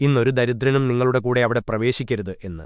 ഇന്നൊരു ദരിദ്രനും നിങ്ങളുടെ കൂടെ അവിടെ പ്രവേശിക്കരുത് എന്ന്.